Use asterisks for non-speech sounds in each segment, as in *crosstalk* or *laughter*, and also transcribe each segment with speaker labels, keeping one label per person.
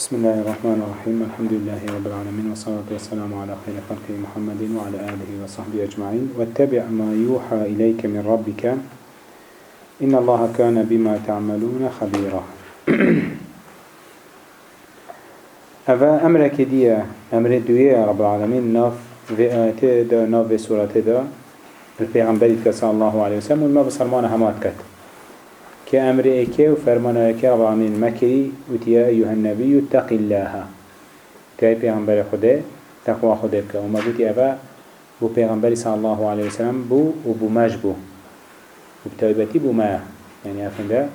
Speaker 1: بسم الله الرحمن الرحيم. الحمد لله رب العالمين والصلاة والسلام على خير خلقه محمد وعلى آله وصحبه أجمعين. واتبع ما يوحى إليك من ربك. إن الله كان بما تعملون خبيرا. *clears throat* أفا أمرك دي أمر دوية رب العالمين. ناف في آيات دا ناف سورة دا. البيغمبري صلى الله عليه وسلم وما بصرمان همات كت كأمر إيكي وفرمان إيكي رب العالمين مكري وتيا أيها النبي اتق الله. تأي پیغمبر خده تقوى خده بك. وما قلت أفا بو پیغمبر صلى الله عليه وسلم بو وبو ماج بو. وبتوبتي بو ما. يعني أفنده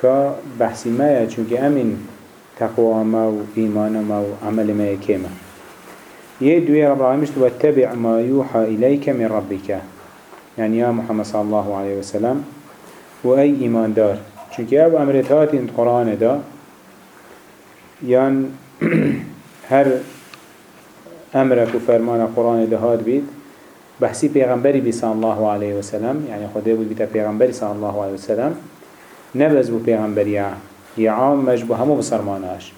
Speaker 1: كا بحثي ما چونك أمن تقوى ما وإيمان ما وعمل ما يكيما يدوي رب العالمين واتبع ما يوحى إليك من ربك. يعني يا محمد صلى الله عليه وسلم و ای ایمان دار چونکه أو امرت هات این قرآن دا یان *clears throat* هر امرك و فرمان قرآن دا هات بید بحثی پیغمبری بی صلی الله علیه وسلم يعني خدا بود بیتا پیغمبری صلی الله علیه وسلم نبز بو پیغمبری یا عام مجبو همو بسرماناش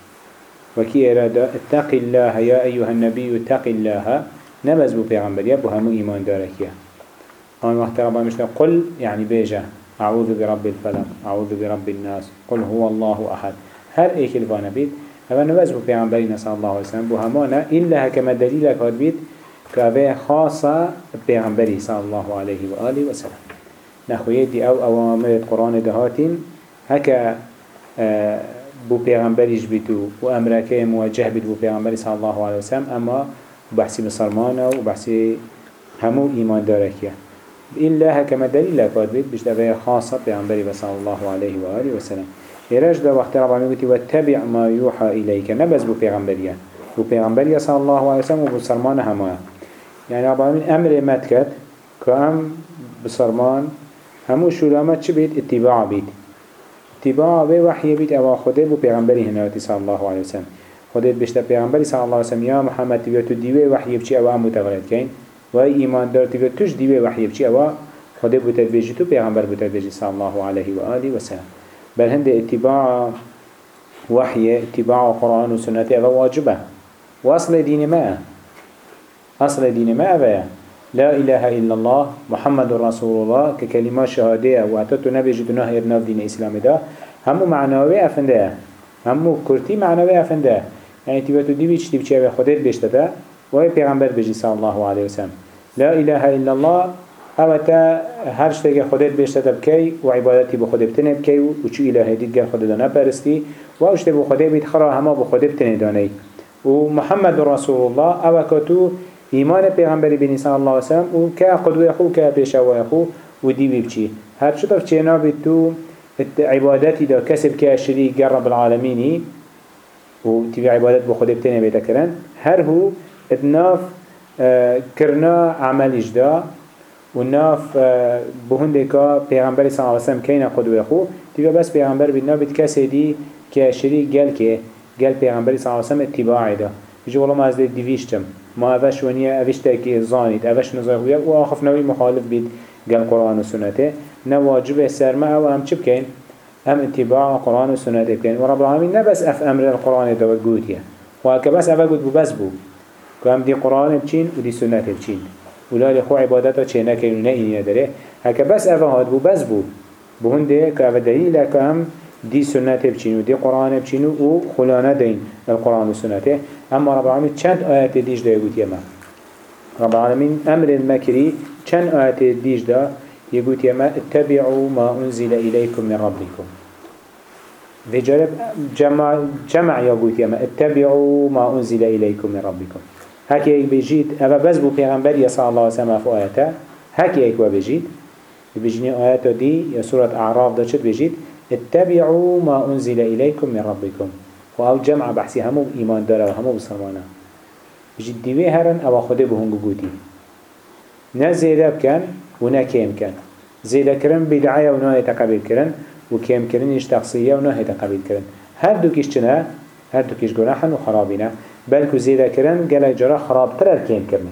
Speaker 1: وكي إرادة اتق الله يا أيها النبي اتق الله نبز بو پیغمبری بو همو ایمان داركيا آن وقت ربا مشتا قل يعني بيجا أعوذ برب الفلق أعوذ برب الناس قل هو الله أحد. هر ايك الفانا بيت هذا نبز بو پیغمبرين صلى الله عليه وسلم بو همانا إلا هكما دليلك هاد بيت كأوه خاصة پیغمبري صلى الله عليه وآله وسلم نخويه دي أو أوامر القرآن دهاتين هكا آه بو پیغمبريش بيتو و أمريكي موجه بيت بو پیغمبري صلى الله عليه وسلم أما بحثي بصرمانه وبحثي همو إيمان داركيه إلا هكما دليل لكاد بيت بجدبه خاصة بعنبري صلى الله عليه وآله وسلم. إراج دا وقت رب العالمين واتبع ما يوحى إليك. نبز بو پیغمبريا بو پیغمبريا صلى الله عليه وسلم وبو سرمان هما يعني رب العالمين أمر متكت كأم بسرمان همو شلامت چه بيت اتباع بيت اتباع بي وحي بيت أوا خده بو پیغمبري هنواتي صلى الله عليه وسلم. خده بشتا پیغمبري صلى الله عليه وسلم يا محمد تبيتو ديوه وحي بچي أوا متغلط كين و ایمان دار تیگه توش دیوه وحی بچی اوا خدا بوتد بیجی تو پیغمبر بوتد بیجی صلی الله علیه و آله و سلم. بل هنده اتباع وحی اتباع قرآن و سنت اوا واجبه. و اصل دین ما. اصل دین ما اوا. لا إله إلا الله محمد رسول الله ككلمة شهادية واتتو نبي جدنا هيرنا في دين الإسلام ده همو معنوي أفنده. همو كرتي معنوي أفنده. يعني تبتو دي بيش تبچه خودت بيشته ده وهي پیغمبر بجي صلى الله عليه وسلم لا إله إلا الله اوتا هر شتاق خودت بيشتت بكي وعبادتي بخود بتنه بكي وچو إله ديد قال خود دانا برستي واشت بو خود بيت خرا هما بخود بتنه داني ومحمد رسول الله اوكاتو إيمان پیغمبر بني صلى الله عليه وسلم وكا قدوه خو كا بيشاوه خو ودي بيبچي هر شتاق چينا بيتو عبادتي دا كسب كاشريك رب العالمين وتبي عبادت بخود بتنه بيتكرن هر هو ادناف کرنا عملش دا و ناف بهنده که پیغمبر صلی اللہ علیہ وسلم کین قدوه خو تیگه بس پیغمبر بید کسی دی که شریک گل که گل پیغمبر صلی اللہ علیہ وسلم اتباعی دا. بيجي والله ما أزدي ديفيشتم ما أفش ونيا أفش تأكي زانيت أفش نزاهويا وآخف نوي مخالف بيد قال قرآن وسنته نواجب السرمة أو أم شبكين أم اتباع قرآن وسنته بكين ورب العالمين نبس أف أمر القرآن دا وقوديا وهكبس أفا قد ببس بو. كم دي قرآن بچين ودي سنة بچين ولا لخو عبادتا چينا كينو نئيني داره هكا بس أفا هاد بو بس بو. بهنده كأفا دليل كم دي سنة بچين ودي قرآن بچين و خلانا دين القرآن والسنة أما رب العالمين چند آيات ديش دا يقول يما رب العالمين أمر المكري چند آيات ديش دا. يقول يما اتبعوا ما أنزل إليكم من ربكم في جمع, جمع يقول يما اتبعوا ما أنزل إليكم من ربكم هكي ايك بيجيت اما بس بو پیغمبر صلى الله وسلم في آياته هكي ايك بيجيت بيجيني آياته دي يا سورة أعراف دا شد بيجيت اتبعوا ما أنزل إليكم من ربكم وأو جمع بحثي همو إيمان دارا وهمو بسرمانا بيجيت ديوه هرن أو خده بهنگو قوتي نا زيدا بكن ونا كيم كان زيدا كرن بدعاية ونا يتقبل كرن وكيم كرن يشتقصية ونا يتقبل كرن هر دوكيش چنا هر دوكيش گناحن وخرابينا بلکو زیده کرن گلک جرا خرابتر کم کرنه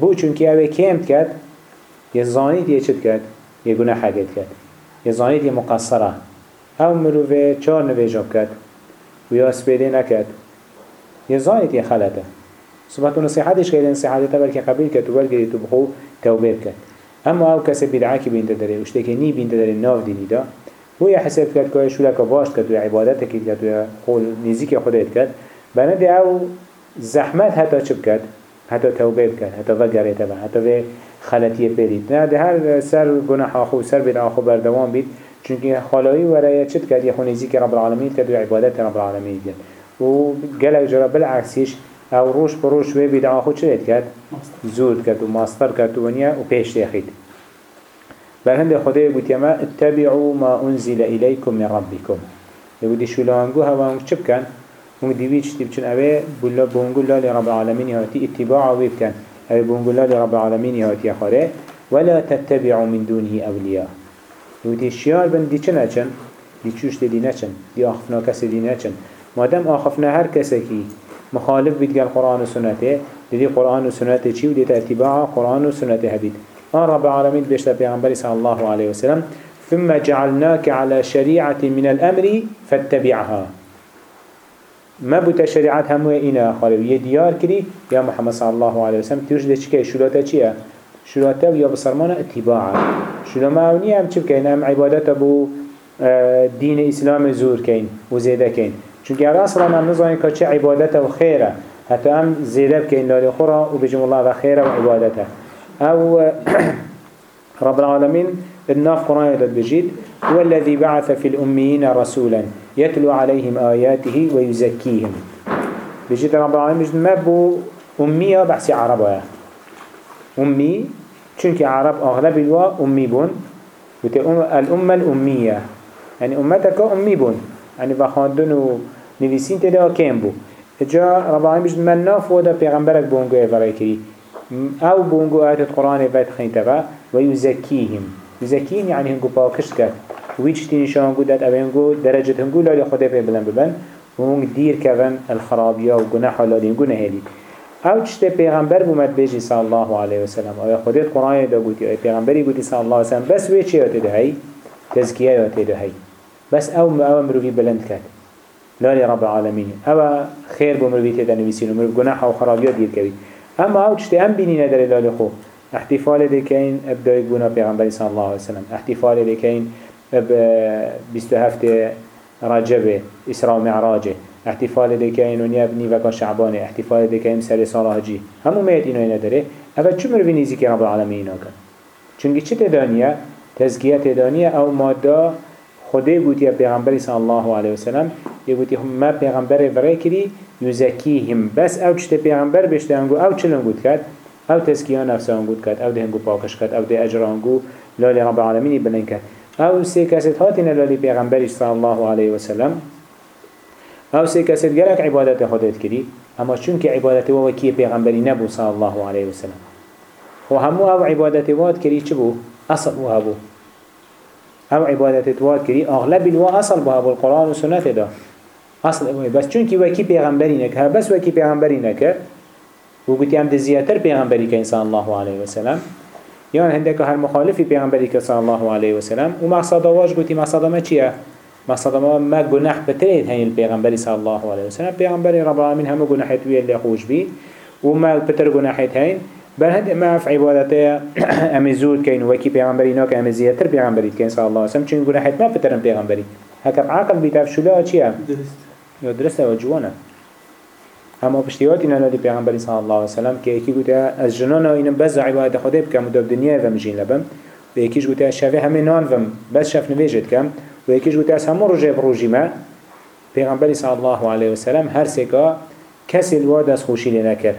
Speaker 1: بو چونکه اوه کمت کرد یه زانید یه چید کرد یه گونه حقید کرد یه زانید یه مقصره او مروفه چار نویجاب کرد و یا سپیده نکرد یه زانید یه خلطه صبح تو نصیحتش که نصیحت تا بلکه قبیل کرد و بلکه تو بخو توبه کرد اما او کسی بدعه که بینده داره اشته که نی بینده داره ناف دینی دا. و یا حساب کرد که شولک واشت کرد و عبادت کرد و خود نزیک خودت کرد بنده أو زحمت حتی چپ کرد حتی توبه کرد حتی وگره تبع حتی و خلطیه پیرید نه ده هر سر گناه آخو سر بدعا آخو بردوام بید چونکه خالایی ورای چت کرد یخو نزیک رب العالمین کرد و عبادت رب العالمین کرد و گلک جرا بالعکسیش أو روش بروش و بدعا خود چه کرد؟ زود کرد و ماستر کرد و ونیا و پیش تخید بل هند خدای گوت ما اتبعوا ما أنزل الیکم من ربکم يقول شو لانگو هوا چه بکن؟ مو دیوی چتی بچن اوه بولا بونگو لالی رب العالمین هاتی اتباع وی بکن اوه بونگو لالی رب العالمین هاتی خاره ولا تتبعوا من دونه اولیاء. يقول شیار بن دی چه نچن؟ دی چوش دی نچن؟ دی آخفنا کسی دی نچن؟ مادم آخفنا هر کسی کی مخالف قال قرآن وسنته لدي قرآن وسنته چي ودي تاتباع قرآن وسنته هبيت آن رب العالمين بيشتا بيغنبري صلى الله عليه وسلم ثم جعلناك على شريعة من الأمر فاتبعها. ما بوتا شريعات همو إنا خالو يديار كري يا محمد صلى الله عليه وسلم. تيوش ده چكي شلوتا چيه شلوتا ويا بصرمانا اتباعا شلو ما اوني هم چه بكين هم عبادت ابو دين اسلام زور كين وزيده كين چونکه اگر أصلا من نزانیم که چه عبادت و خیره. حتی هم زیده بکن لالی خورا و بجم الله و خیره و عبادته. أو *clears throat* رب العالمين الناف قرآن يدد هو الذي بعث في الأميين رسولا يتلو عليهم آياته ويزكيهم. بجيد رب العالمين بجيد ما بو أمية بحسي عربة أمي چونك عرب أغلب الوا أمي بون. الأمة الأمية. يعني أمتك أمي بون. يعني بخاندن و نویسین تدا کم بو. جا رب العالمین بجد من ناف ودا پیغمبرک بونگو ایفرای کری. أو بونگو آیت القرآن ایفرای خین تبا یزکیهم يعني هنگو پاکشت کرد. ویچ تینشا هنگو داد أو هنگو درجت هنگو لالی خدا پی بلن ببن و هنگ دیر کون الخرابیا و گناح لالی هنگو نهیلی آو چشت پیغمبر بومد بیجی صلی الله علیه وسلم. آیا خودت قرآن دا گوتی آیا پیغمبری گوتی صلی الله علیه وسلم؟ بس وی چی آتی ده آتی ده هی بس آو آو مروی بلند کرد. لالي رب العالمين آو خير بمروي تيدا نويسين ومروي گناح و خرابيات دير كوي اما آو تشتي آم بيني ندر لالي خو. احتفال دي كين ابداي گنا پیغمبر صلى الله عليه وسلم. احتفال دي كين اب بيستهفت رجب اسراء معراج. احتفال دي كين ونيا بني وكا شعبان. احتفال دي كين سر صلاة جي همو ميت انو ندره اول چو مروي نيزي كي رب العالمين اكن چونكي چه تدانية تزكية تدانية أو ماده خدای گوتی پیغمبری صلی الله علیه وسلم. یه گوتی هم ما پیغمبر فرای کری یزکیهم بس أو چته پیغمبر بشته انگو أو چلن گوت کرد؟ أو تزکیه نفسه انگوت کرد أو ده هنگو پاکش أو ده اجر انگو لالی رب العالمینی بلن کرد أو سه کست هاتین لالی پیغمبری صلی الله علیه وسلم أو سه کست گرک عبادت خودت کری اما چون که عبادت و وکی پیغمبری نبو صلی الله علیه وسلم و همو أو عبادت واد کری چه بو؟ اصل و هبو أو عبادت تواد کری اغلب الوا اصل بها بالقرآن و سنت دا اصل اوه بس چون کی وکی پیغمبری نکه بس وکی پیغمبری نکه و گوتی هم ده زیادتر پیغمبری که انسان الله علیه وسلم هنده که هر مخالفی پیغمبری که صلی الله علیه وسلم و مقصد واج گوتی مقصد ما چیه؟ مقصد ما ما گناح بترید هین الپیغمبری صلی الله علیه وسلم پیغمبری رب العالمین همه گناحت وی اللي خوش بی و ما بتر گناحت هین. بل هند ما في عبادته ام زود كين وكي پیغمبري ناك ام زياتر پیغمبري كين صلى الله عليه وسلم چون گناحت ما فترن پیغمبري هكا عقل بيتاف شلا چيا يا درسته وجوانا اما پشتیات اینا ندی پیغمبری صلی الله علیه وسلم که یکی گوته از جنان اینم بس عبادت خدا بکم و دنیا و مجین لبم و یکیش گوته از شفه همه نان وم بس شف نویجت کم و یکیش گوته از همه رجع بروجی ما پیغمبری صلی الله علیه وسلم هر سکا کسی الواد از خوشی لنکر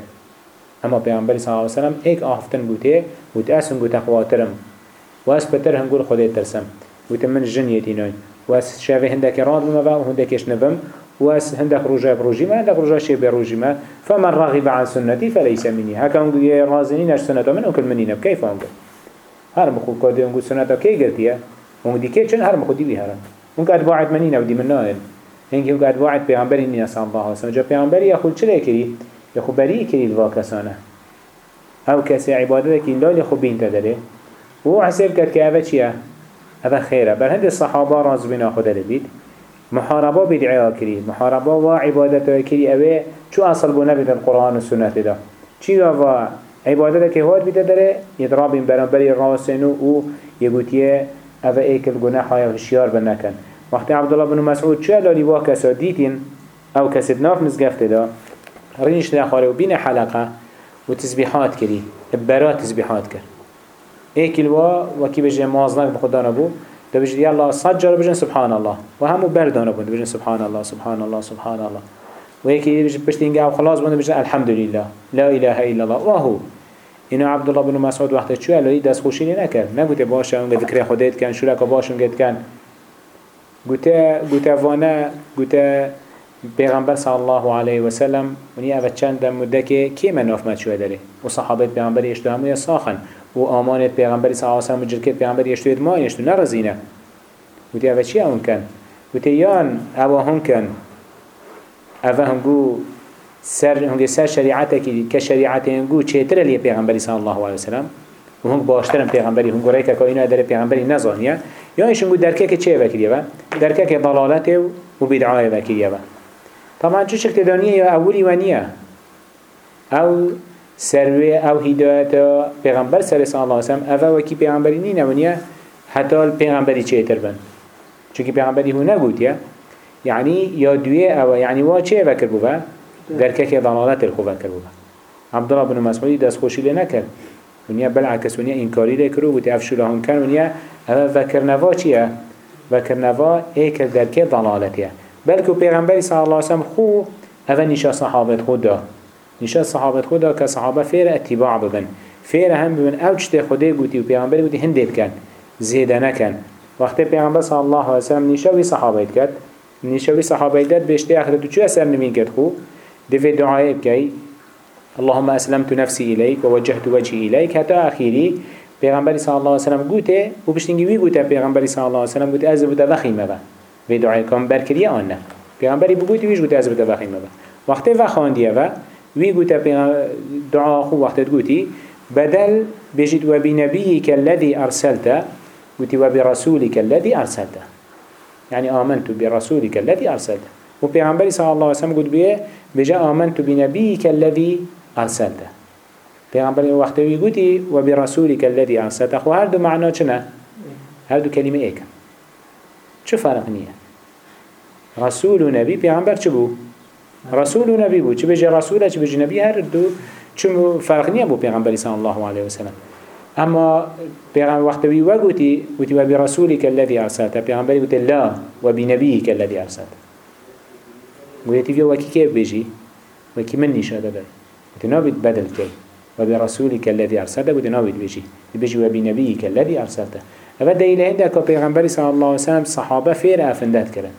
Speaker 1: اما پیامبر صلی الله علیه و سلم ایک آفتن بوده بود اسم گوته خواترم. و اس بتر هم گل خودت ترسم. گوته من جنیتی نای و اس شاوه هندک راد بما و هندکش نبم. و اس هندک رجا بروجی ما هندک رجا شی بروجی ما فمن رغب عن سنتي فليس مني. هكا نقول رازنين اش سنته من أكل مني كيف انقل هر مخو كادي نقول سنته كي قلتيه ونقول دي كي چن هر مخو دي بيهرن ممكن اتباعت مني ودي من نائل هنگی اون اتباعت پیامبری صلی الله سلم جا پیامبری خود چه کری يخو بريء كري الوا كسانه. أو كسي عبادتك لا يخو بين تدري و حساب كد كأفا چيه أفا خيرة. بل هند الصحابة رازبين أخو دل بيت. محاربة بدعاء كري محاربة وعبادة كري أبي شو أصل بنا بيت القرآن والسنة ده چی و عبادت که هات بیده داره؟ یدرابین برانبری راسنو أو یگوتیه أو ایکل گناه های هشیار بنکن. وقتی عبدالله بن مسعود چه لالی با کسا أو کسی ناف مزگفته دا رینش نخواره و حلقه و تسبیحات کری برا تسبیحات کر ایکل و وکی بجه مازنک بخدا بجه الله صد جارو بجن سبحان الله و همو بردانه بند بجن سبحان الله سبحان الله سبحان الله ويكي بيجي بشتين قاو خلاص بنا بيجي الحمد لله لا إله إلا الله. وهو إنه عبد الله بن مسعود وقت شو قالوا دست خوشي نكر نقول باشا اون ذكر خودت كان شو لك باش اون كان قلت قلت وأنا قلت پیغمبر صلی الله علیه و سلم ونی اول چند مدت که کی مناف مد شو داره؟ و صحابه پیغمبر اشتو همو ساخن؟ و آمانت پیغمبر صلی الله علیه و سلم جرکت پیغمبر اشتو ما اشتو نرزینه. قلت اول چی اون کن؟ قلت یان اوا هم کن؟ اوه هنگو سر هنگو سر شریعته که که شریعت هنگو چهتره لیه پیغمبری صلی الله علیه وسلم؟ و هنگ باشترم پیغمبری هنگو ریکه که اینو اداره پیغمبری نزانیه. یا ایش هنگو درکه که چه وکریه با درکه که ضلالته و بدعای وکریه با طبعا چو شکل دانیه یا اولی ونیه أو سروی أو هدایت پیغمبر صلی الله علیه وسلم اوه وکی پیغمبری نینه ونیه حتی پیغمبری چهتر بن چونکه پیغمبری هو نگوتیه يعني يا دوية أو يعني وا چه فكر بوا دركك ضلالات الخو فكر بوا عبد الله بن مسعود دست خوشي لنا كر ونيا بالعكس ونيا إنكاري لكرو وتعفشو لهم كان ونيا هذا فكر نوا چيه فكر نوا ايك دركك ضلالتيه بلكو پیغمبر صلى الله عليه وسلم خو هذا نشا صحابة خدا نشا صحابة خدا كصحابة فير اتباع ببن. فير هم ببن. أو چته خده گوتي و پیغمبر گوتي هنده بكن زيده نكن وقت پیغمبر صلى الله عليه وسلم نشا وي صحابة كد نشوي صحابي داد بيشتي أخذت چو أسر نمين كد خو؟ دفي دعاء بكي اللهم أسلمت نفسي إليك ووجهت وجهي إليك حتى أخيري پیغمبر صلى الله عليه وسلم قوته و بشتنگی وی قوته پیغمبر صلى الله عليه وسلم قوته از بوده وخیمه با وی دعای کام برکری آنه پیغمبری بگوته ویش قوته از بوده وخیمه با وقتی وخاندیه و وی قوته دعا خو وقتت قوتي بدل بجد وبنبيك الذي أرسلته قوتي وبرسولك الذي أرسلته يعني آمنت برسولك الذي أرسلته وبيغمبري صلى الله عليه وسلم قد بيه بجاء آمنت بنبيك الذي أرسلته بيغمبري وقت يقولي وبرسولك الذي أرسلته وهر دو معنى چنا هر دو كلمة إيك؟ شو فرق نية؟ رسول نبي بيغمبر چه رسول نبي بو چه بجي رسوله چه بجي نبي هر دو چه فرق نية بو بيغمبري صلى الله عليه وسلم اما پیغمبر وقت وی وگوتی وتی و برسولك الذي ارسلت. پیغمبری گوتی لا و بنبیك الذي ارسلت. گوتی وی وکی کیف بجی وکی من نشاده داد گوتی نابید بدل کی؟ و برسولك الذي ارسلت. گوتی نابید بجی بجی و بنبیك الذي ارسلت. اول دلیل هنده که پیغمبری صلی الله علیه وسلم صحابه فیر افندت کرن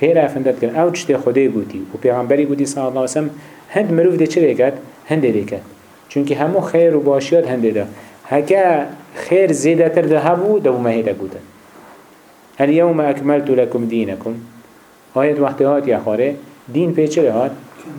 Speaker 1: فیر افندت کرن أو چته خوده گوتی و پیغمبری گوتی صلی الله وسلم هند مروف ده چه کرد هنده ده کرد چونکه همو خیر و باشیات هنده ده هكا خير زيادة تر هبو دو ما هيدا قوتا اليوم أكملت لكم دينكم آيات وقتهات يا خاره دين بيچه هات؟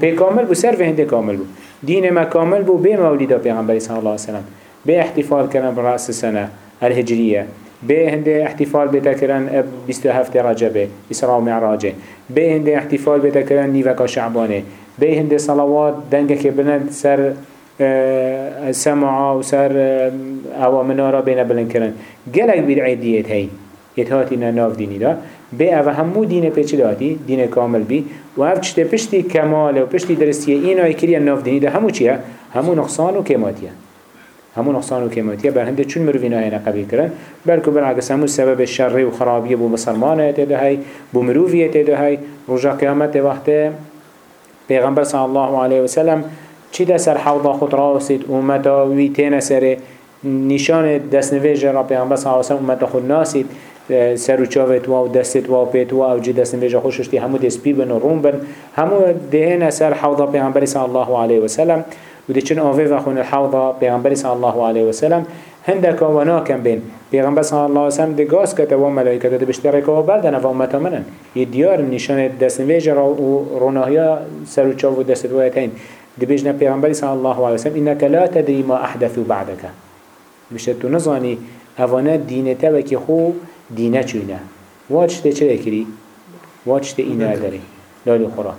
Speaker 1: بي كامل بو سر هنده كامل بو دين ما كامل بو بي موليدا پیغمبر صلى الله وسلم بي احتفال كرن برأس السنة الهجرية بي هنده احتفال بتكرن بستهفت رجبه إسراء معراجه بي هنده احتفال بتكرن نيوكا شعبانه بي هنده صلوات دنگه بلند سر سمعا و سر أو منارا بین بلند کرن گلک بدعی دیت هی اتهاتی ناف دینی دا. به أو همو دین پیچه داتی؟ دین کامل بی. و أو چطه پشتی کمال و پشتی درستیه این آی کری ناف دینی دا همو چیه؟ همو نقصان و کماتیه همو نقصان و کماتیه بر هنده چون مروین آینه قبیل کرن بلکو بالعکس همو سبب شر و خرابیه بو مسلمانه تده هی بو مروفیه تده هی رجا قیامت وقت پیغمبر صلی الله علیه وسلم چی ده سر حوضا خود راستید امتا وی تین سر نشان دست نویج را پیغمبر صلی اللہ علیہ وسلم امتا خود ناسید. سر و چاوت و دستت و پیت و أو جی دست نویج خوششتی همو دست بی بن و روم بن. همو دهن سر حوضا پیغمبر صلی الله علیه وسلم. ده چن آوه و خون الحوضا پیغمبر صلی الله علیه وسلم هندك وناكم بين پیغمبر صلی الله علیه وسلم دگاز کته و ملائکه ده بشترک و بردن و امتا منن. یه دیار نشان دست نویج را و روناهیا سر و چاو دست وایتین دبيجنا پیغمبر صلى الله عليه وسلم إنك لا تدري ما أحدثوا بعدك بشتو نظاني أوانا دينتا وكي خو دينه چوينه واج تچه اكري واتشت إنا داري لالي خورا.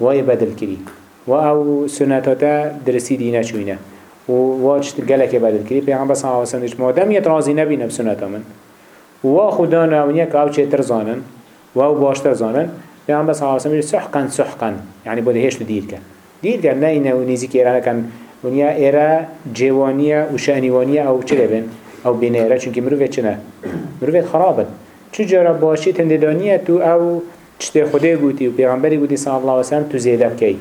Speaker 1: واي بدل كري و أو سنتاتا درسي دينا شوينه و واجت گلک بدل کری پیغمبر صلی الله علیه و سلم مادم یت راضی نبینه بسنت من. و خدا نونیه که آو چه زانن و آو باشتر زانن. پیغمبر صلی الله علیه و سلم سحقا سحقا. یعنی بوده هشت دیر کن دیر کن نه اینه و نیزی که ایران کن ونیا ایرا جوانیه و شانیوانیه أو چه لبن أو بینه چونکه مروفه چه نه؟ مروفه خرابن. چجورا باشی تنددانیه تو أو چته خوده گوتی و پیغمبری گوتی صلی الله علیه و سلم تو زیده کی؟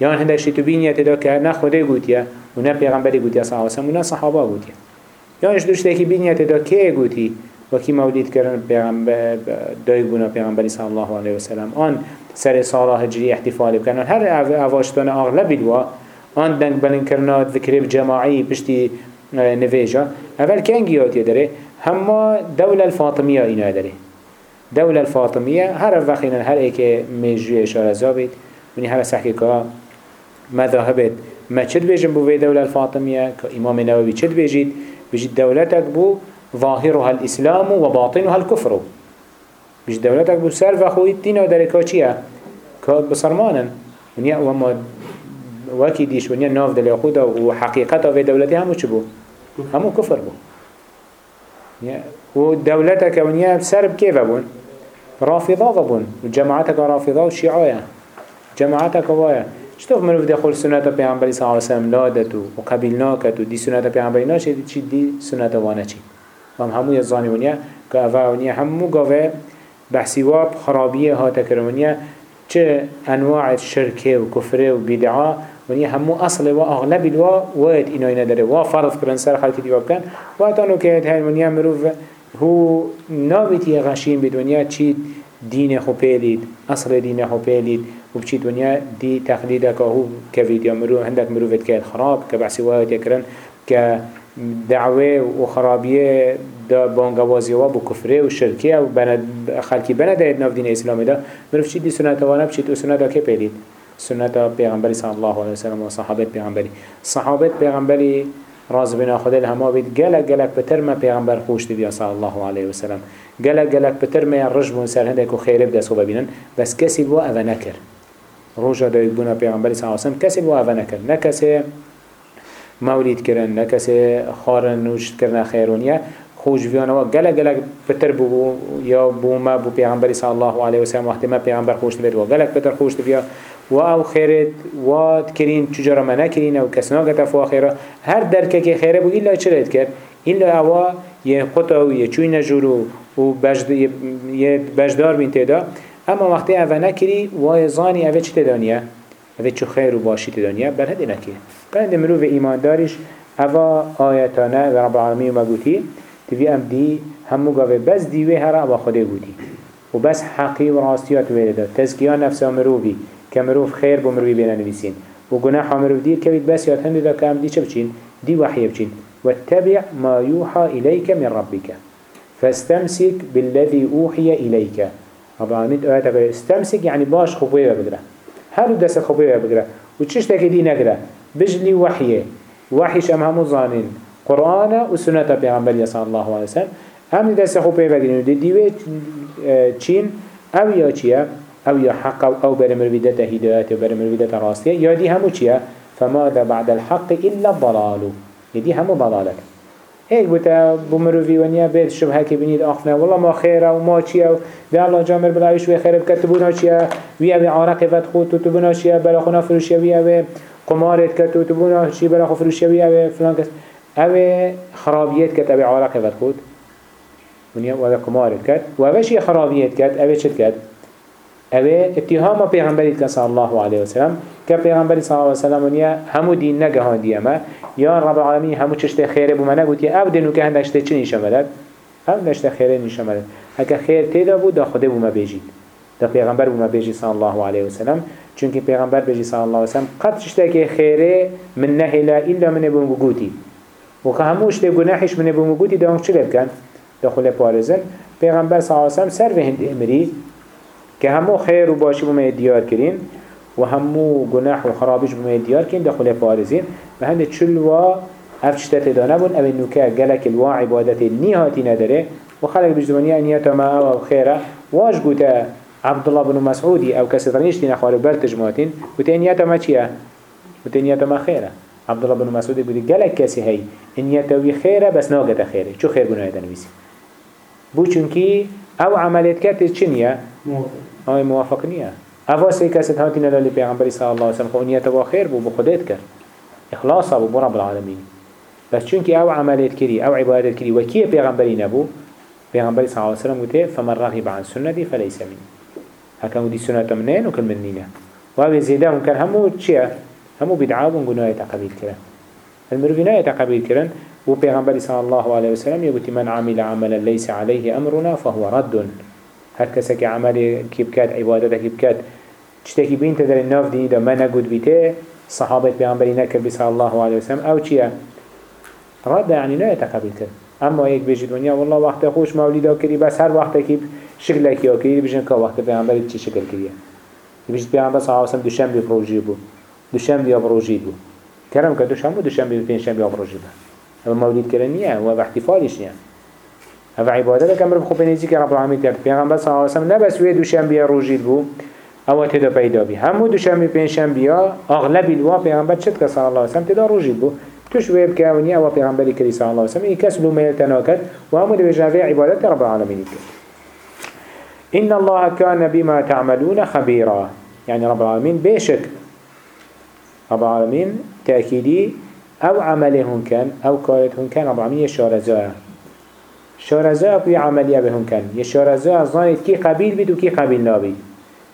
Speaker 1: یان هندک شی تو بینیه تدا که نه خوده گوتیه و نه پیغمبری گوتیه صلی الله علیه و نه صحابه گوتیه یانش دوشته که بینیه تدا که گوتی؟ و کی مولید کردن پیغمبر دای بونا پیغمبری صلی الله علیه و سلم. آن سر سال هجری احتفال بکنن هر اواشتان اغلب الوا آن دنگ بلن کرنا ذکر جماعی پشتی نویجا. اول کنگیاتی داره هما دولة الفاطمية اینا داره. دولة الفاطمية هر وقت هر ایک میجوی اشاره زابید ونی هر سحکی که مذاهبت ما چد بيجن بو في دولة الفاطمية كإمام نووي چد بيجيد بيجيد دولتك بو ظاهرها الإسلام وباطنها الكفر بيجيد دولتك بو سر وخوي الدين ودركا چيا كبصرمانا ونيا وما وكي ديش ونيا ناف دل يخودا وحقيقتها في دولتها همو چبو همو كفر بو. ودولتك ونيا سرب كيف بون؟ رافضة بون. وجماعتك رافضة وشيعايا جماعتك وايا شتوف مروف دخل سنت پیامبری صلی الله علیه و سلم لادت و قبیل ناکت و دی سنت پیامبری ناشه چی دی سنت وانه چی؟ هم همو یزانی ونیا که اوه ونیا همو گاوه بحثی واب خرابیه ها تکرمونیا چه انواع شرکه و کفره و بدعا ونیا همو اصل و اغلب الوا وید اینو اینا داره. و فرض کرن سر خلقی دیوا بکن و تانو که های ونیا مروف هو نابتی غشیم بدونیا چی دین خو پیلید اصل دین خو پیلید و بچی دنیا دی تقلیده که هو كفيد یا مرو هندك مروفت كاد خراب كبعسي واحد يكرن كدعوه وخرابيه دا بانگوازی و بو کفره و شرکیه و بند ناف دین اسلامی دا. مروف چی دی سنت وأنا و سنت که پیلید سنت پیغمبری صلی الله علیه وسلم و صحابت پیغمبری. صحابت راز بنا خدا الهما بید گلک گلک بتر ما پیغمبر خوش دی صلی الله علیه وسلم. گلک گلک بتر ما رجبون سر هندک و خیره بدست خوب ببینن. بس کسی بو اوه نکر. روجا داید بونا پیغمبری صلی اللہ علیہ وسلم کسی بو اوه نکر نه کسی مولید کرن نه خارن نوشت کرن خیرونیه خوش ویانوا گله گله بتر بو یا بو ما بو پیغمبری صلی الله علیه وسلم وقتی ما پیغمبر خوش بید و گله بتر خوش بیا. و أو خیرت و کرین چجورا ما نکرین و کسنا گتف و خیره هر درکه که خیره بو ایلا چرید کرد؟ ایلا اوا یه قطع و یه چوی نجورو و بجد یه بجدار بین تیدا اما وقتی اوه نکری وای زانی اوه چی تدانیه؟ اوه چو خیر و باشی تدانیه بر هده نکری بلند مروف ایمان داریش اوه آیتانه و رب العالمین ما گوتی تبی ام دی همو گاوه بس دیوه هر اوه خوده گوتی. و بس حقی و راستیات ویرده تزکیه نفس مروفی که مروف خیر بو مروفی بینه نویسین. و گناح مروف دیر كويت بس يات هنده دا كام دي چبچين دي وحي بچين واتبع ما يوحى إليك من ربك فاستمسك بالذي أوحي إليك العالمين آيات بقى استمسك يعني باش خوبيه بقدره هر دست خوبيه بقدره وتشش تكدي نقدره بجلي وحيه وحيش أم همو ظانين قرآن وسنة پیغمبر صلى الله عليه وسلم. هم دست خوبيه بقدره دي ديوه چين أو يا چيه أو يا حق أو برمر بدته هدايات وبرمر بدته راستيه يا دي همو چيه فماذا بعد الحق إلا الضلال. يدي همو ضلالك هيك بوتا بمروفي ونيا بيت شبهه كي بنيد اخنا والله ما خيره وما چيا و الله جامر بلاويش و خير بكتبونا چيا ويا بي عرق فت خود تتبونا چيا بلا خنا فروشيا ويا بي قمارت كتو تبونا چي بلا خو فروشيا ويا بي فلان كس اوه خرابيت كت اوه عرق فت خود. ونيا اوه قمارت كت و شي خرابيت كت اوه چت كت اوه اتهام پیغمبری که صلی الله علیه وسلم که پیغمبری صلی الله علیه وسلم ونیا همو دین نگهان دیمه یا رب العالمین همو چشت خیره بو منه گوتی أو دینو که هندشته چی نیشمدد أو نشته خیره نیشمدد اگه خیر تیدا بود دا خود بو ما بیجید دا پیغمبر بو ما بیجی صلی الله علیه وسلم چونکه پیغمبر بیجی صلی الله علیه وسلم قد چشته که خیره من نهلا الا من بو و که هموش گناحش من بو دا چه بکن دا خله پارزن پیغمبر صلی الله علیه وسلم سر به هند امری که همو خیر و باشی بومه دیار کرین و همو گناه و خرابش بومه دیار کرین دخول پارزین و هنده چلوا افشتت دانه بون أو نوکه گلک الوا عبادت نیهاتی نداره و خلق بجدوانی انیتا ما أو خیره. واش بوده عبد الله بن مسعودي أو كسي ظنيشتين اخوار بلتجماتين وتنياتا ما چيه وتنياتا ما خيره عبد الله بن مسعود يقول قالك كسي هي ان يتوي خيره بس ناقت خيره شو خير بنا يدنويسي بو چونكي أو عمليت كاتت چنية هاي موافق. نية أفا سي كاسد هاتين للي بيغمبري صلى الله عليه وسلم خو نية توا خير بو بخديت كر إخلاصا بو رب العالمين بس چونك أو عمليت كري أو عبادت كري وكي بيغمبري نبو بيغمبري صلى الله عليه وسلم قلت فمن رغب عن سنتي فليس مني. هكا ودي سنة منين وكل منينا وهذا زيدا هم كان همو تشيا همو بدعاب ونقنوا يتقبيل كرن المروفينا يتقبيل كرن وبيغمبري صلى الله عليه وسلم يقول من عمل عملا ليس عليه أمرنا فهو رد هر کسی عمل کی بکات عبادت کی بکات چتکی بین تدر الناف دینی دا ما نگود بیته صحابه پیامبری نکر بی صلی الله علیه وسلم أو چیه رد يعني لا يتقبل كر اما یک بيجي دنيا والله وقت خوش مولدا كري بس هر وقت كيب شكلك يا كري بيجن كا وقت پیامبر چی شکل كريه بيجي پیامبر صلی الله علیه وسلم دوشنبه پروژه بو دوشنبه یا پروژه بو کرم که دوشنبه دوشنبه پنجشنبه یا پروژه بو اما مولد کرنیه و احتفالش نیه هذا عبادة كم رب خبني ذكر رب العالمين. كرد پیغمبر صلى الله عليه وسلم نبس وي دوشنبه روجيل بو أو تدا پیدا بی. همو دوشنبه پنجشنبه اغلب الوا پیغمبر چت که صلی الله علیه وسلم تدا روجیل بو. توش وی بکاونی أو پیغمبری کری صلی الله علیه وسلم. ای کس لومه تناکد و همو دو جنبه عبادت رب العالمين کرد. إن الله كان بما تعملون خبيرا يعني رب العالمين بيشك رب العالمين تأكيدي أو عملهم كان أو كارتهم كان رب العالمين يشارزاه شارزا. بي عملية بهم كان. يشارزا ظانت كي قبيل بيد وكي قبيل نابيد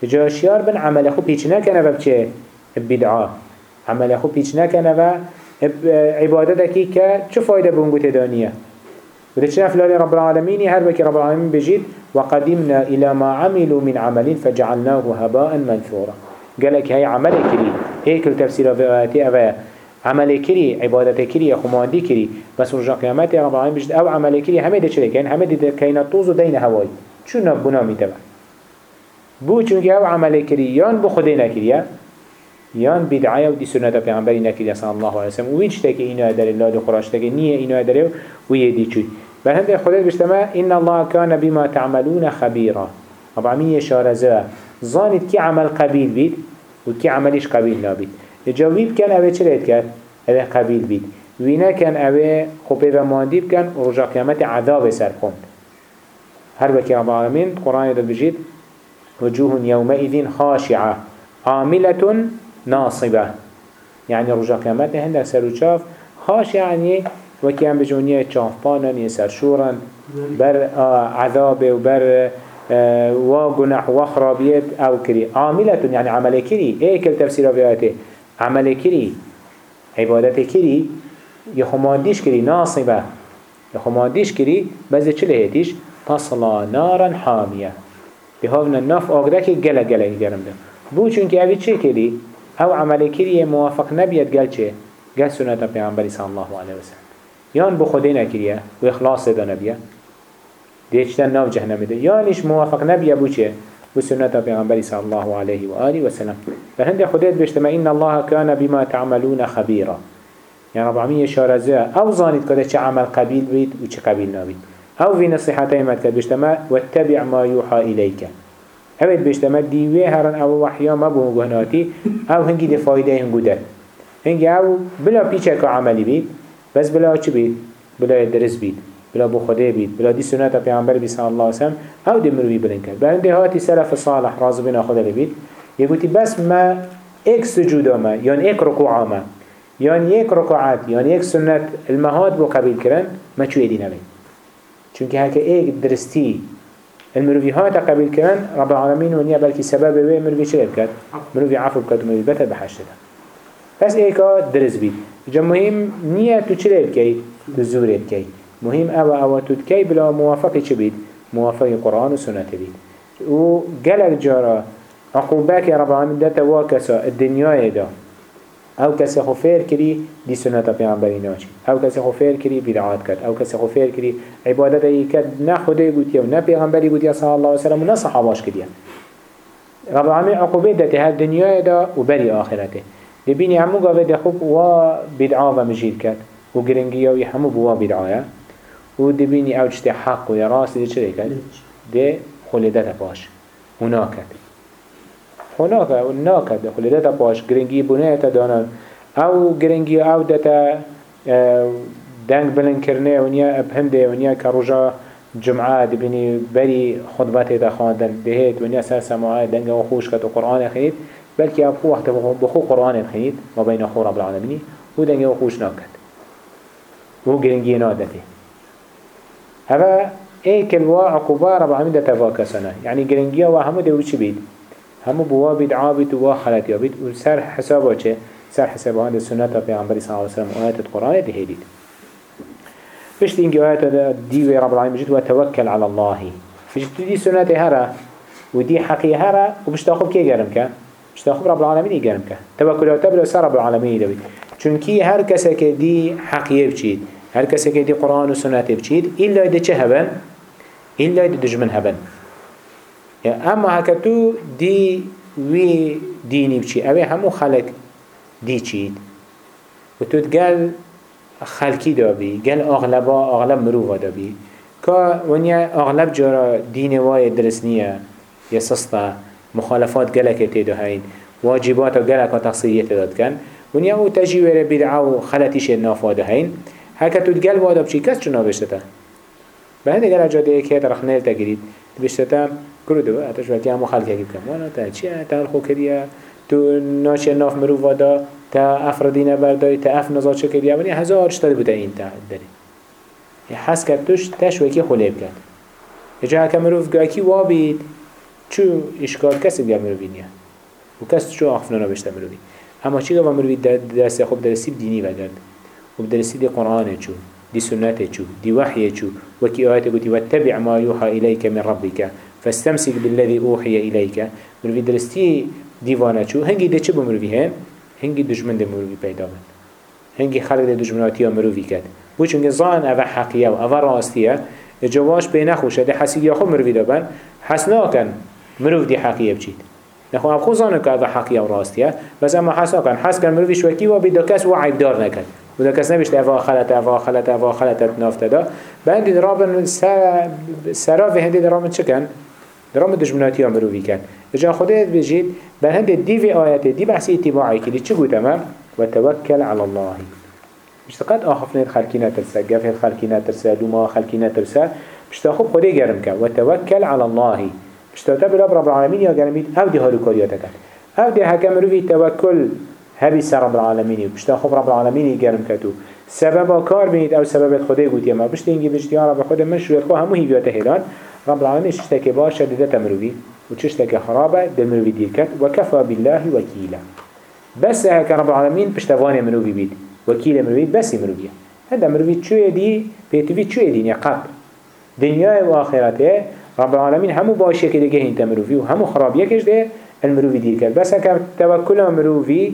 Speaker 1: جا شيار بن عمل خو بيچ نکنه و بچه بدعا. عمل خو بيچ نکنه و عبادتكي که چه فايدة بونگو تدانيه وده چه افلال رب العالمين هر بكي رب العالمين بجيد وقدمنا إلى ما عملوا من عمل فجعلناه هباء منثورا. قالك هاي عمل كري هيك التفسير في آياتي أفايا عمل كري عبادت كري خماندي كري بس رجع قيامات رب العالمين بجد أو عمل كري همه ده چلي كين همه ده كينا طوز و دين هواي شو نبنا ميتبع بو چونك أو عمل كري يان بو خده نكريا يان بدعاية و دي سنة پیغمبری نكريا صلى الله عليه وسلم. ويش تاكي إنو أدر الله دو خراش تاكي نية إنو أدره ويدي چوي بل هنده خده بجتما إن الله كان بما تعملون خبيرا رب العالمين شارزا ظانت كي عمل قبيل بيت وكي عملش قبيل نابيت جواب كان اوه چه ريت كان اوه قبيل بيت وينا كان اوه خوبه و ماندي بكن ورجع قيامت عذاب سر خون هر وكي رب العالمين قرآن دل بجيد وجوه يومئذ خاشعة عاملة ناصبة يعني رجع قيامت هندك سر وشاف خاشعة يعني وكي هم بجونية چافبانا يسرشورا بر عذاب وبر وجنح وخرابيت أو كري عاملة يعني عمل كري إيه كل تفسير في آياته عمل کری عبادت کری یه خمادیش کری ناصبه. یه خمادیش کری بزی چلی هیتیش تصلا نارا حامیه. به هاونا نف آگده که گله گله گرم ده. بو چون که اوی چه کری؟ او عمل کری موافق نبید گل چه؟ گل سنت پیانبری صلی الله علیه وسلم. یان بو خوده نکریه و اخلاص ده نبیه دیشتن ناف جهنم ده. یانش موافق نبیه بو چه؟ وسنة پیغمبر صلى الله عليه وآله وسلم. فهند خديت بيشتما إن الله كان بما تعملون خبيرا يعني رب العالمين شارزه أو ظانت كده چه عمل قبيل بيت وچه قبيل نابيت أو في نصيحتين مدك بيشتما واتبع ما يوحى إليك أبد بيشتما ديوه هرن أو وحيا ما بو مغهناتي أو هنگي دي فايده هنگو ده. هنگي أو بلا بيچه عملي بيت بس بلا چه بيت بلا درس بيت بلا بو خده بید بلا دی سنت پیامبر بی صلی الله وسلم أو دی مروی بلند کرد. برنده هاتی سلف صالح راضی بنا خدا لبید یکوتی بس ما ایک سجود ما یان ایک رکوع ما یان یک رکوعات یان یک سنت المهاد بو قبیل کرن ما چوی دی نبید چونکه هکه ایک درستی المروی ها قبیل کرن رب العالمین ونیا بلکی سبب به مروی چه بکد مروی عفو بکد و مروی بتا بحشت بس ایکا درس بید. جا نیه تو چه بکی تو زور بکی مهم أو أو تدكي بلا موافقه چه بید؟ موافقه قرآن و سنت بید. و گلک جارا عقوبه که رب العالمین داتا واکسا الدنیای دا. أو کسی خو فیر کری دی سنت پیامبری ناچی. أو کسی خو فیر کری بدعات کرد. أو کسی خو فیر کری عبادت ای کرد نه خدای گوتی و نه پیغمبری گوتی صلی الله علیه وسلم و نه صحاباش کردی. رب العالمین عقوبه داته هر دنیای دا و بری آخرته دبینی همو گاوه ده خوب و بدعا و مجید کرد. و گرنگی و همو بوا بدعایه و دبینی أو چتی حق و یا راست دی چه کرد؟ ده خلیدت باش و ناکد خو ناکد و ناکد خلی دتا پاش. گرنگی بونه تا دانن أو گرنگی أو دتا دنگ بلند کرنه ونیا ابهنده ونیا که رجا جمعه دبینی بری خطبت دا خواندن دهید ونیا سر سماعه دنگ و خوش کت و قرآن خید بلکه ابخو وقت بخو قرآن خید ما بین خو رب العالمینی و دنگ و خوش ناکد و گرنگی نادته هذا ايك الوا عقوبة رب العالمين ده تفاكسنا. يعني جرنجيا وهمو ده وش بيد؟ همو بوا بيد عابد ووا يا بيد. وسر حسابه چه؟ سر حسابه هذا السنة پیغمبر صلى الله عليه وسلم آيات القرآن ده هيديد فيش تيجي آيات دي رب العالمين جد وتوكل على الله فيش دي سنة هرا ودي حقي هرا وبش تاخذ كي جرمك مش تاخذ رب العالمين يجرمك توكل وتبل سر رب العالمين ده بيد چونكي هر کسی که دی حقیه هر کسی که دی قرآن و سنت بچید ایلا دی چه هبن؟ ایلا دی دجمن هبن. اما هکتو دی وی دینی بچی اوه همو خلق دی چید. و تو گل خلقی دابی گل اغلبا اغلب مروفا دابی. که ونیا اغلب جارا دین وای درس نیه یا سستا مخالفات گلک تیدو هین واجبات و گلک و تقصیریت داد کن. ونیا أو تجیوه بدعه و خلطیش نافاده هین هکا تو دگل وادا بچی کس چون نوشته به هنده گل اجاده یک هیت رخنه تگیرید بشته کرو دو. اتش وقتی همو خلق یکی بکن وانا تا چیه تا کریه تو ناشی ناف مرو وادا. تا افرادینه برداری تا اف نزاد چه ولی هزار شتاده بوده این تا داری. حس کرد توش تش وکی خلیب کرد. اجا هکا مروف گاکی وابید. چو اشکال کسی بیا مروفینیه و کس چو آخفنا نبشته مروفی اما چی گفت مروی درس خوب درسی دینی وگرد. و درسی دی قرآن چو دی سنت چو دی وحی چو وکی آیت گوتی واتبع ما یوحى إليك من ربك فاستمسك بالذي أوحي إليك. مروی درستی دیوانه چو هنگی دی چه بمروی هن؟ هنگی دجمن دی مروی پیدا بند هنگی خلق دی دجمناتی ها مروی کد بو چونگه زان اوه حقیه و اوه راستیه جواش بی نخوشه دی حسیگی خود مروی دابن حسنا کن مروف دی حقیه بچید نخو اب خوزانه که اوه حقیه و راستیه بس اما حسنا کن حس کن مروفی شوکی و بی کس و دار نکن. و دا کس نبیشت اوه خلط اوه خلط اوه خلط نافته دا بعد درابن سرا و هندی درابن چه کن؟ درام دجمناتی هم مروفی کن جا خودت بجید بل هند دی و آیت دی بحثی اتباعی کلی چه گوتم و توکل على الله مش تقد آخفنید خلقی نترسه گفت خلقی نترسه دوما خلقی نترسه مش تاخب خودی گرم کن و توکل على الله اشتاتا بلاب رب العالمين يا جرميت أو دي هالو كارياتك أو دي حكم روي توكل هبي سر رب العالمين بشتا خب رب العالمين يجرم كتو سبب كار بنيت أو سبب قلت يما بشت ينجي بشت يا رب خده من شوية خو همو هيفيات هلان رب العالمين شتاكي باشا دي دتا مروي وشتاكي خرابة دي مروي دير كت وكفى بالله وكيلا بس هكا رب العالمين بشتواني مروي بيت وكيل مروي بس مروي هذا مروي شوية دي بيتوي شوية دي قبل دنيا وآخرته رب العالمين همو باشي كده جهين تمروفي وهمو خرابيه كش ده المروفي دير كد بس هكا توكل مروفي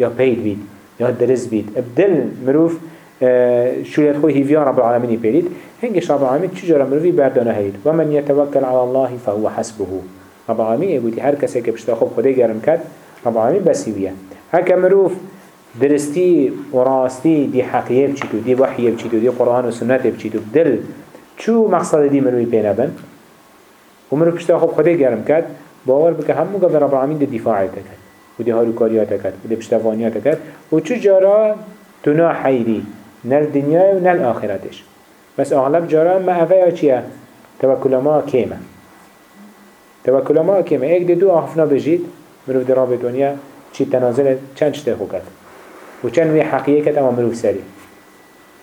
Speaker 1: يا بيت بيت يا درس بيت ابدل مروف آه شوية خوي هيفيا رب العالمين بيريد هنجش رب العالمين تشجر مروفي بردانه هيد ومن يتوكل على الله فهو حسبه. رب العالمين يقول هر كسي كبشتا خوب خده جرم كد رب العالمين بس يبيه هكا مروف درستي وراستي دي حقية بچيتو دي وحية بچيتو دي قرآن وسنة بچيتو بدل شو مقصد دي مروي بينابن و مرو پشتا خوب خدا گرم کرد باور بکه همو قبل رب العالمین ده دفاعی تکد و ده هاروکاریات تکد و ده پشتوانیات تکد و چو جارا تنا حیری نل دنیای و نل آخرتش. بس آغلب جارا ما اوه چیه؟ توکل ما کیمه. توکل ما کیمه. ایک ده دو آخفنا بجید مرو ده رابط دنیا چی تنازل چند چته خو کرد. و چند وی حقیه کد اما مرو سری.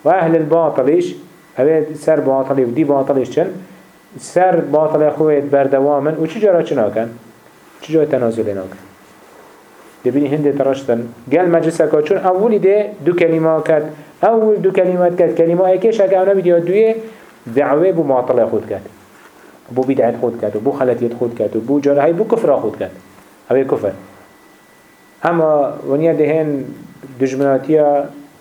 Speaker 1: و أهل الباطلش اوه سر باطلی و دی باطلش چند؟ سر باطل خویت بردوامن. و چجارا چنا کن؟ چجارا تنازل ناکن؟ دبینی هنده تراشتن. گل مجلس که چون اولی ده دو کلمه کرد اول دو کلمات کرد. کلمه ایکش اگه اونا بیدیا دوی دعوه بو باطل خود کرد. بو بدعت خود کرد بو خلطیت خود کرد بو جارهی بو کفر خود کرد. اوه کفر. اما ونیا دهن دجمناتی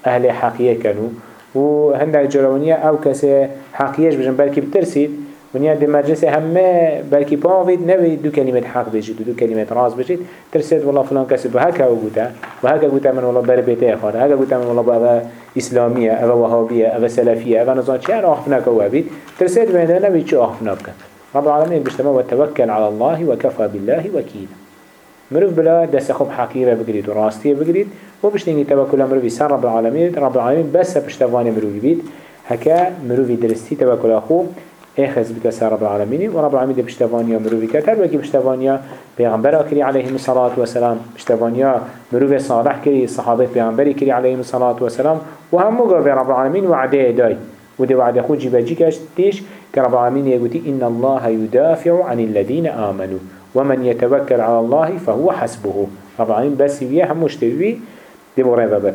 Speaker 1: أهل حقیه کنو. و هنده جراونیه أو کسی حقیهش بجن بلکه بترسید ونیا دی مجلس همه بلکی پاوید نوی دو کلمت حق بجید و دو کلمت راز بجید. ترسید والله فلان کسی به هکا أو گوتا و هکا گوتا من والله بر بیته خاره هکا گوتا من والله با اسلامیه أو وهابیه أو سلفیه أو نظام چه هر آخف نکو بید ترسید بینده نوی چه آخف نکن رب العالمين بشتما وتوكل على الله وكفى بالله وكيلا مروف بلا دست خوب حقيرة بقريد وراستية بقريد وبشتنجي توكل مروفي سر رب العالمين رب العالمين بس بشتواني مروفي بيت هكا مروفي درستي توكل أخو اخذ بك سر رب العالمين. ورب العالمين ده بشتوانيا مروفي كتر وكي بشتوانيا بيغمبر كري عليهم الصلاة والسلام. بشتوانيا مروفي صالح كري الصحابة بيغمبر كري عليهم الصلاة والسلام. وهم قرب رب العالمين وعده داي. وده وعده خود جيباجي كاش كرب العالمين يقول إن الله يدافع عن الذين آمنوا. ومن يتوكل على الله فهو حسبه. رب العالمين بس وياه مشتوي دي مرغبة